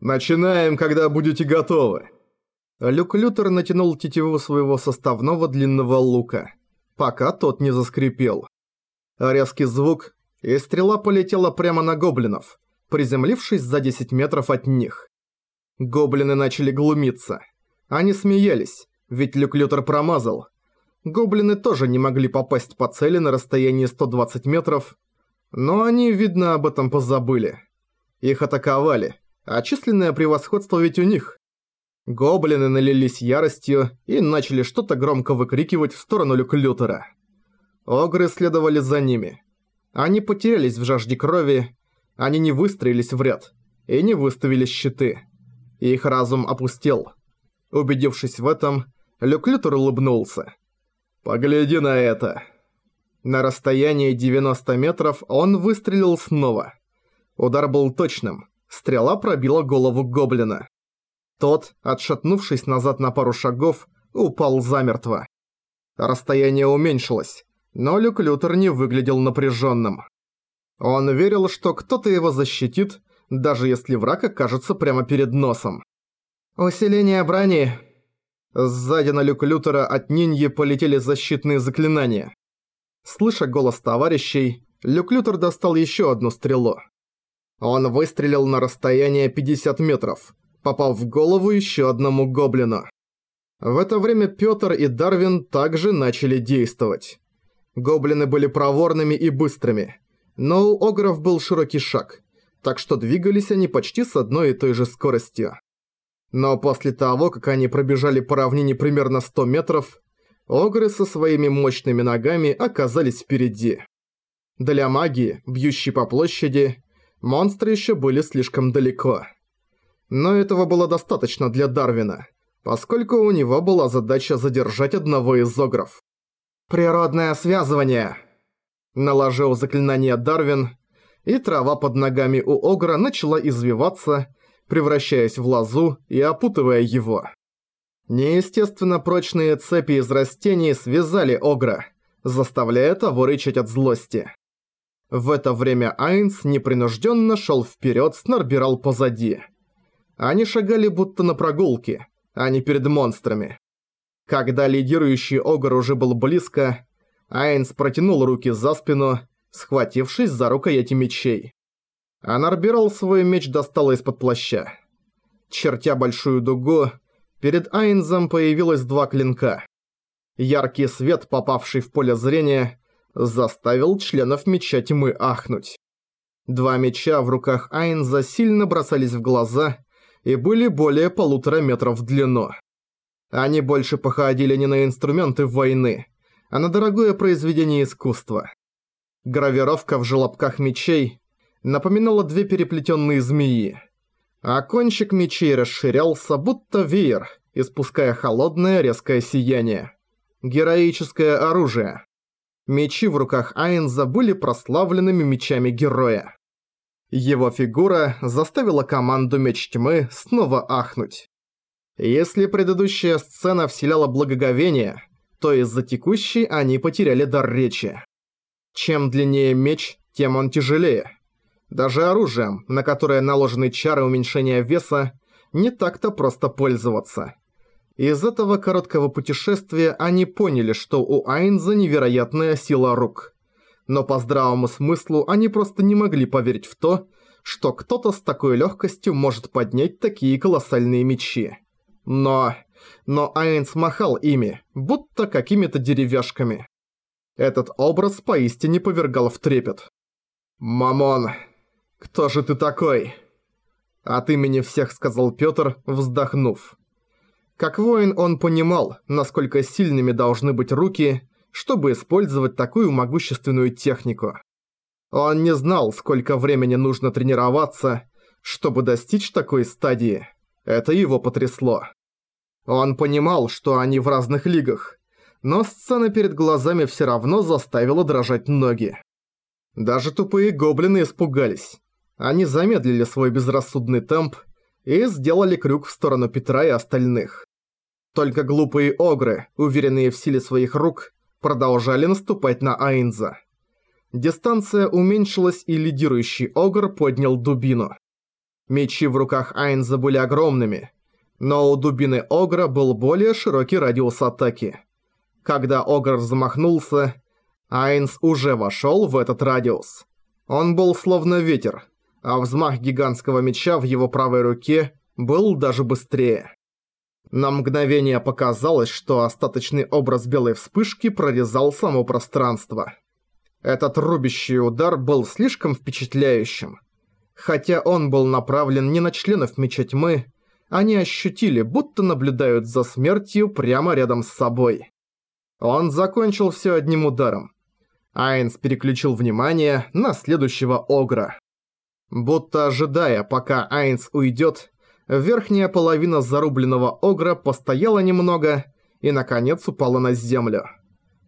«Начинаем, когда будете готовы». Люк Лютер натянул тетиву своего составного длинного лука, пока тот не заскрипел. Резкий звук, и стрела полетела прямо на гоблинов, приземлившись за 10 метров от них. Гоблины начали глумиться. Они смеялись, ведь Люк Лютер промазал. Гоблины тоже не могли попасть по цели на расстоянии 120 метров, но они, видно, об этом позабыли. Их атаковали, а численное превосходство ведь у них. Гоблины налились яростью и начали что-то громко выкрикивать в сторону Люклютера. Огры следовали за ними. Они потерялись в жажде крови, они не выстроились в ряд и не выставили щиты. Их разум опустел. Убедившись в этом, Люклютер улыбнулся. «Погляди на это!» На расстоянии 90 метров он выстрелил снова. Удар был точным. Стрела пробила голову гоблина. Тот, отшатнувшись назад на пару шагов, упал замертво. Расстояние уменьшилось, но Люк Лютер не выглядел напряженным. Он верил, что кто-то его защитит, даже если враг окажется прямо перед носом. «Усиление брони!» Сзади на Люк Лютера от Ниньи полетели защитные заклинания. Слыша голос товарищей, Люк Лютер достал еще одну стрелу. Он выстрелил на расстояние 50 метров, попав в голову еще одному гоблину. В это время Пётр и Дарвин также начали действовать. Гоблины были проворными и быстрыми, но у огров был широкий шаг, так что двигались они почти с одной и той же скоростью. Но после того, как они пробежали по равнине примерно 100 метров, Огры со своими мощными ногами оказались впереди. Для магии, бьющей по площади, монстры еще были слишком далеко. Но этого было достаточно для Дарвина, поскольку у него была задача задержать одного из Огров. «Природное связывание!» Наложил заклинание Дарвин, и трава под ногами у Огра начала извиваться, превращаясь в лозу и опутывая его. Неестественно прочные цепи из растений связали Огра, заставляя того рычать от злости. В это время Айнс непринужденно шел вперед, снарбирал позади. Они шагали будто на прогулке, а не перед монстрами. Когда лидирующий Огр уже был близко, Айнс протянул руки за спину, схватившись за рукояти мечей. А Нарбирал свой меч достал из-под плаща. Чертя большую дугу, Перед Айнзом появилось два клинка. Яркий свет, попавший в поле зрения, заставил членов Меча Тьмы ахнуть. Два меча в руках Айнза сильно бросались в глаза и были более полутора метров в длину. Они больше походили не на инструменты войны, а на дорогое произведение искусства. Гравировка в желобках мечей напоминала две переплетенные змеи а кончик мечей расширялся, будто веер, испуская холодное резкое сияние. Героическое оружие. Мечи в руках Айнза были прославленными мечами героя. Его фигура заставила команду Меч Тьмы снова ахнуть. Если предыдущая сцена вселяла благоговение, то из-за текущей они потеряли дар речи. Чем длиннее меч, тем он тяжелее. Даже оружием, на которое наложены чары уменьшения веса, не так-то просто пользоваться. Из этого короткого путешествия они поняли, что у Айнза невероятная сила рук. Но по здравому смыслу они просто не могли поверить в то, что кто-то с такой легкостью может поднять такие колоссальные мечи. Но... Но Айнс махал ими, будто какими-то деревяшками. Этот образ поистине повергал в трепет. «Мамон, «Кто же ты такой?» От имени всех сказал Пётр, вздохнув. Как воин он понимал, насколько сильными должны быть руки, чтобы использовать такую могущественную технику. Он не знал, сколько времени нужно тренироваться, чтобы достичь такой стадии. Это его потрясло. Он понимал, что они в разных лигах, но сцена перед глазами все равно заставила дрожать ноги. Даже тупые гоблины испугались. Они замедлили свой безрассудный темп и сделали крюк в сторону Петра и остальных. Только глупые огры, уверенные в силе своих рук, продолжали наступать на Айнза. Дистанция уменьшилась и лидирующий огр поднял дубину. Мечи в руках Айнза были огромными, но у дубины Огра был более широкий радиус атаки. Когда Огр замахнулся, Айнс уже вошел в этот радиус. Он был словно ветер, а взмах гигантского меча в его правой руке был даже быстрее. На мгновение показалось, что остаточный образ белой вспышки прорезал само пространство. Этот рубящий удар был слишком впечатляющим. Хотя он был направлен не на членов Меча Тьмы, они ощутили, будто наблюдают за смертью прямо рядом с собой. Он закончил все одним ударом. Айнс переключил внимание на следующего Огра. Будто ожидая, пока Айнс уйдет, верхняя половина зарубленного Огра постояла немного и, наконец, упала на землю.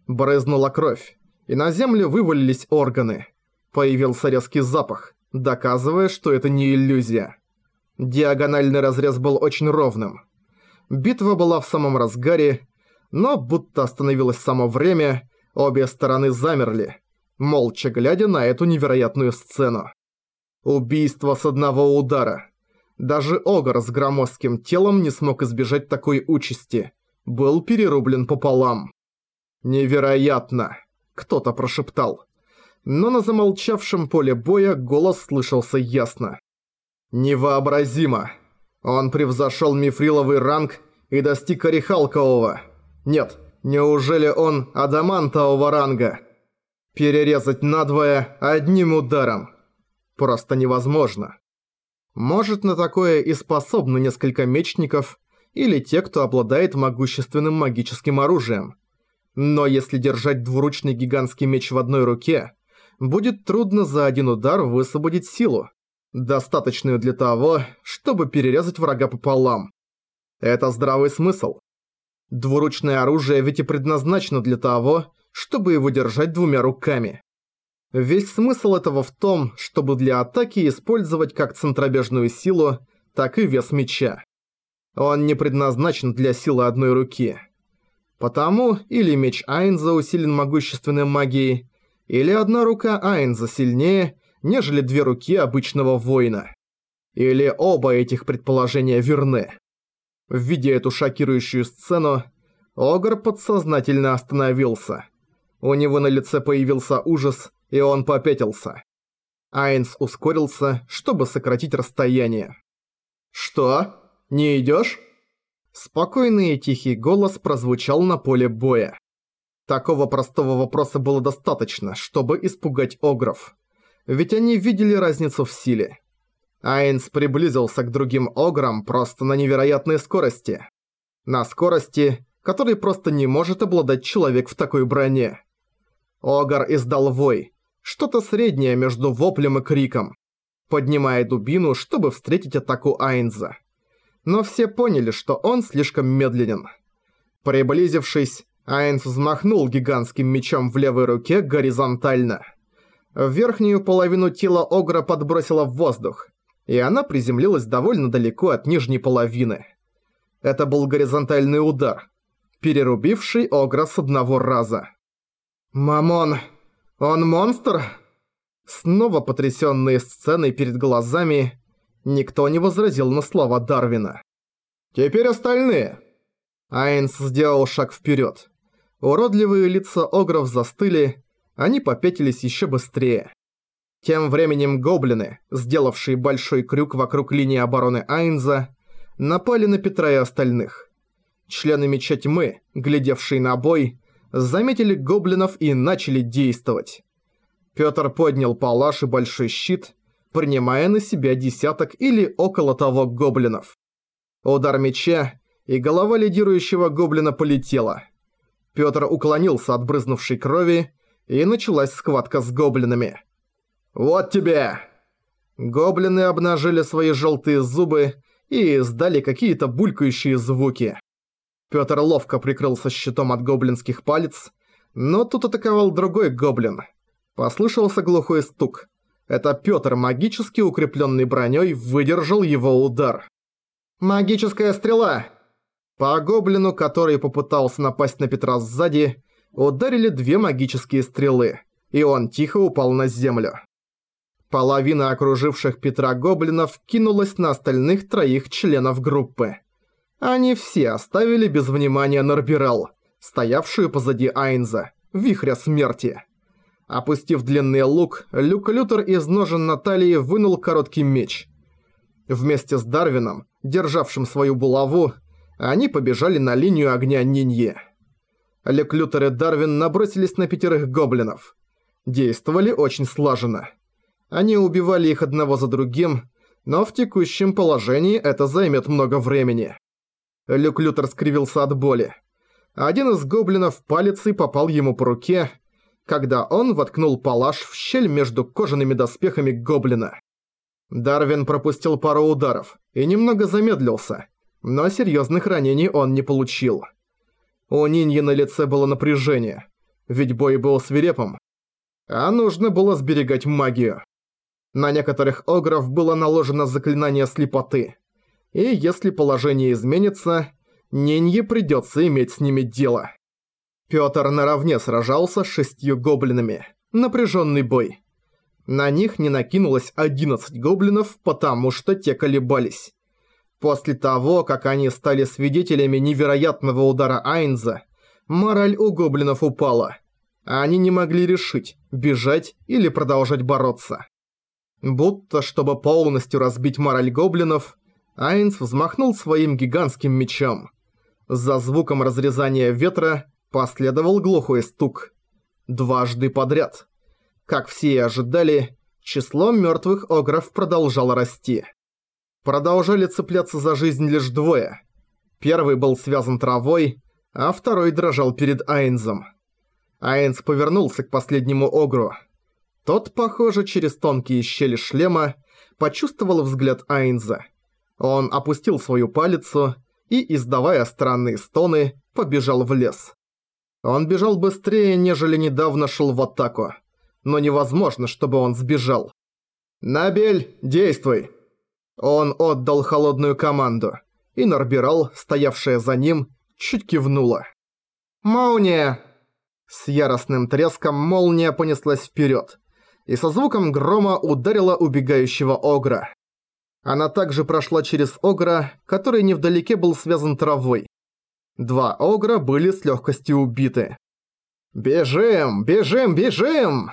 Брызнула кровь, и на землю вывалились органы. Появился резкий запах, доказывая, что это не иллюзия. Диагональный разрез был очень ровным. Битва была в самом разгаре, но будто остановилось само время, обе стороны замерли, молча глядя на эту невероятную сцену. Убийство с одного удара. Даже Огар с громоздким телом не смог избежать такой участи. Был перерублен пополам. «Невероятно!» – кто-то прошептал. Но на замолчавшем поле боя голос слышался ясно. Невообразимо. Он превзошел мифриловый ранг и достиг орехалкового. Нет, неужели он адамантового ранга? Перерезать надвое одним ударом. Просто невозможно. Может, на такое и способны несколько мечников или те, кто обладает могущественным магическим оружием. Но если держать двуручный гигантский меч в одной руке, будет трудно за один удар высвободить силу достаточную для того, чтобы перерезать врага пополам. Это здравый смысл. Двуручное оружие ведь и предназначено для того, чтобы его держать двумя руками. Весь смысл этого в том, чтобы для атаки использовать как центробежную силу, так и вес меча. Он не предназначен для силы одной руки. Потому или меч Айнза усилен могущественной магией, или одна рука Айнза сильнее нежели две руки обычного воина. Или оба этих предположения верны. Видя эту шокирующую сцену, Огр подсознательно остановился. У него на лице появился ужас, и он попятился. Айнс ускорился, чтобы сократить расстояние. «Что? Не идёшь?» Спокойный и тихий голос прозвучал на поле боя. Такого простого вопроса было достаточно, чтобы испугать Огров ведь они видели разницу в силе. Айнс приблизился к другим ограм просто на невероятной скорости. На скорости, которой просто не может обладать человек в такой броне. Огар издал вой, что-то среднее между воплем и криком, поднимая дубину, чтобы встретить атаку Айнза. Но все поняли, что он слишком медленен. Приблизившись, Айнс взмахнул гигантским мечом в левой руке горизонтально – Верхнюю половину тела Огра подбросила в воздух, и она приземлилась довольно далеко от нижней половины. Это был горизонтальный удар, перерубивший Огра с одного раза. «Мамон, он монстр?» Снова потрясённые сценой перед глазами, никто не возразил на слова Дарвина. «Теперь остальные!» Айнс сделал шаг вперед. Уродливые лица Огров застыли, они попятились еще быстрее. Тем временем гоблины, сделавшие большой крюк вокруг линии обороны Айнза, напали на Петра и остальных. Члены Меча Тьмы, глядевшие на бой, заметили гоблинов и начали действовать. Пётр поднял палаш и большой щит, принимая на себя десяток или около того гоблинов. Удар меча, и голова лидирующего гоблина полетела. Пётр уклонился от брызнувшей крови и началась схватка с гоблинами. «Вот тебе!» Гоблины обнажили свои желтые зубы и издали какие-то булькающие звуки. Пётр ловко прикрылся щитом от гоблинских палец, но тут атаковал другой гоблин. Послышался глухой стук. Это Пётр, магически укрепленный броней, выдержал его удар. «Магическая стрела!» По гоблину, который попытался напасть на Петра сзади, ударили две магические стрелы, и он тихо упал на землю. Половина окруживших Петра гоблинов кинулась на остальных троих членов группы. Они все оставили без внимания Норбирал, стоявшую позади Айнза, вихря смерти. Опустив длинный лук, Люк Лютер из ножен Натальи вынул короткий меч. Вместе с Дарвином, державшим свою булаву, они побежали на линию огня Нинье. Люк Лютер и Дарвин набросились на пятерых гоблинов. Действовали очень слаженно. Они убивали их одного за другим, но в текущем положении это займет много времени. Люк Лютер скривился от боли. Один из гоблинов палицей попал ему по руке, когда он воткнул палаш в щель между кожаными доспехами гоблина. Дарвин пропустил пару ударов и немного замедлился, но серьезных ранений он не получил. У Ниньи на лице было напряжение, ведь бой был свирепым, а нужно было сберегать магию. На некоторых огров было наложено заклинание слепоты. И если положение изменится, Нинье придётся иметь с ними дело. Пётр наравне сражался с шестью гоблинами. Напряжённый бой. На них не накинулось 11 гоблинов, потому что те колебались. После того, как они стали свидетелями невероятного удара Айнза, мораль у гоблинов упала. Они не могли решить, бежать или продолжать бороться. Будто, чтобы полностью разбить мораль гоблинов, Айнс взмахнул своим гигантским мечом. За звуком разрезания ветра последовал глухой стук. Дважды подряд. Как все и ожидали, число мертвых огров продолжало расти. Продолжали цепляться за жизнь лишь двое. Первый был связан травой, а второй дрожал перед Айнзом. Айнс повернулся к последнему огру – тот, похоже, через тонкие щели шлема, почувствовал взгляд Айнза. Он опустил свою палицу и, издавая странные стоны, побежал в лес. Он бежал быстрее, нежели недавно шел в атаку. Но невозможно, чтобы он сбежал. «Набель, действуй!» Он отдал холодную команду, и Норбирал, стоявшая за ним, чуть кивнула. «Молния!» С яростным треском молния понеслась вперед, и со звуком грома ударила убегающего Огра. Она также прошла через Огра, который невдалеке был связан травой. Два Огра были с легкостью убиты. «Бежим! Бежим! Бежим!»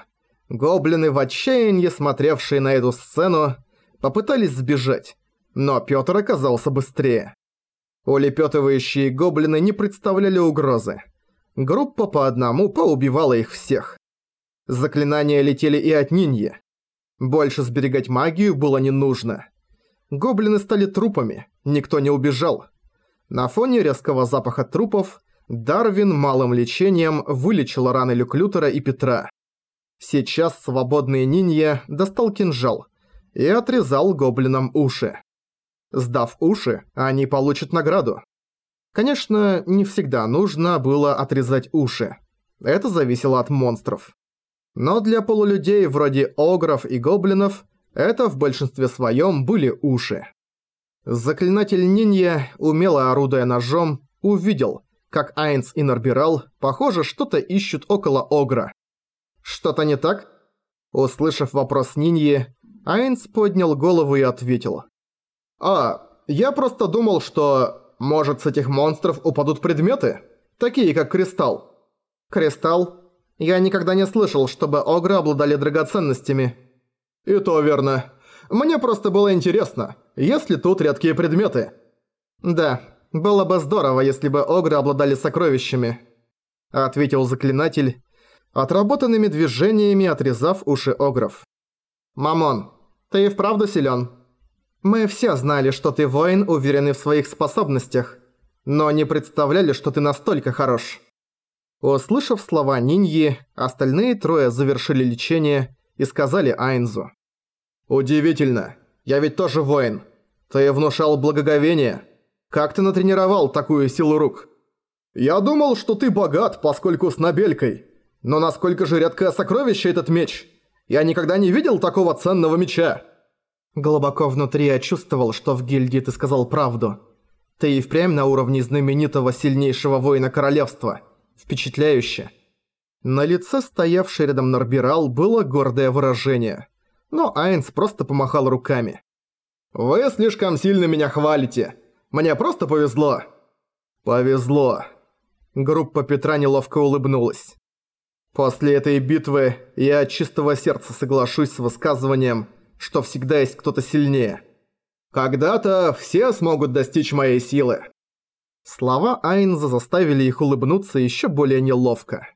Гоблины в отчаянии, смотревшие на эту сцену, попытались сбежать, но Пётр оказался быстрее. Улепётывающие гоблины не представляли угрозы. Группа по одному поубивала их всех. Заклинания летели и от Ниньи. Больше сберегать магию было не нужно. Гоблины стали трупами, никто не убежал. На фоне резкого запаха трупов Дарвин малым лечением вылечил раны Люклютера и Петра. Сейчас свободный Нинья достал кинжал и отрезал гоблинам уши. Сдав уши, они получат награду. Конечно, не всегда нужно было отрезать уши. Это зависело от монстров. Но для полулюдей вроде огров и гоблинов это в большинстве своем были уши. Заклинатель Нинья, умело орудуя ножом, увидел, как Айнс и Норбирал, похоже, что-то ищут около Огра. «Что-то не так?» Услышав вопрос Ниньи, Айнс поднял голову и ответил. «А, я просто думал, что, может, с этих монстров упадут предметы, такие как кристалл». «Кристалл? Я никогда не слышал, чтобы огры обладали драгоценностями. И то верно. Мне просто было интересно, есть ли тут редкие предметы. Да, было бы здорово, если бы огры обладали сокровищами. Ответил заклинатель, отработанными движениями отрезав уши огров. «Мамон, ты и вправду силен. Мы все знали, что ты воин, уверенный в своих способностях, но не представляли, что ты настолько хорош». Услышав слова Ниньи, остальные трое завершили лечение и сказали Айнзу. «Удивительно. Я ведь тоже воин. Ты внушал благоговение. Как ты натренировал такую силу рук?» «Я думал, что ты богат, поскольку с набелькой. Но насколько же редкое сокровище этот меч? Я никогда не видел такого ценного меча!» Глубоко внутри я чувствовал, что в гильдии ты сказал правду. Ты и впрямь на уровне знаменитого сильнейшего воина королевства – Впечатляюще. На лице стоявшей рядом Норбирал было гордое выражение. Но Айнс просто помахал руками. «Вы слишком сильно меня хвалите. Мне просто повезло». «Повезло». Группа Петра неловко улыбнулась. «После этой битвы я от чистого сердца соглашусь с высказыванием, что всегда есть кто-то сильнее. Когда-то все смогут достичь моей силы». Слова Айнза заставили их улыбнуться еще более неловко.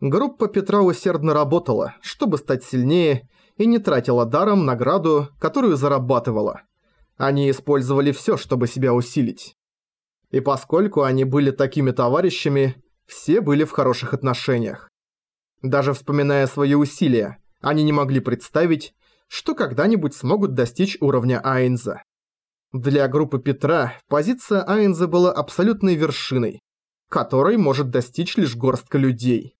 Группа Петра усердно работала, чтобы стать сильнее, и не тратила даром награду, которую зарабатывала. Они использовали всё, чтобы себя усилить. И поскольку они были такими товарищами, все были в хороших отношениях. Даже вспоминая свои усилия, они не могли представить, что когда-нибудь смогут достичь уровня Айнза. Для группы Петра позиция Айнза была абсолютной вершиной, которой может достичь лишь горстка людей.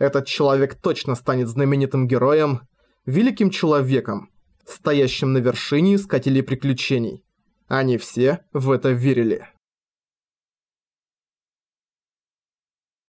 Этот человек точно станет знаменитым героем, великим человеком, стоящим на вершине искателей приключений. Они все в это верили.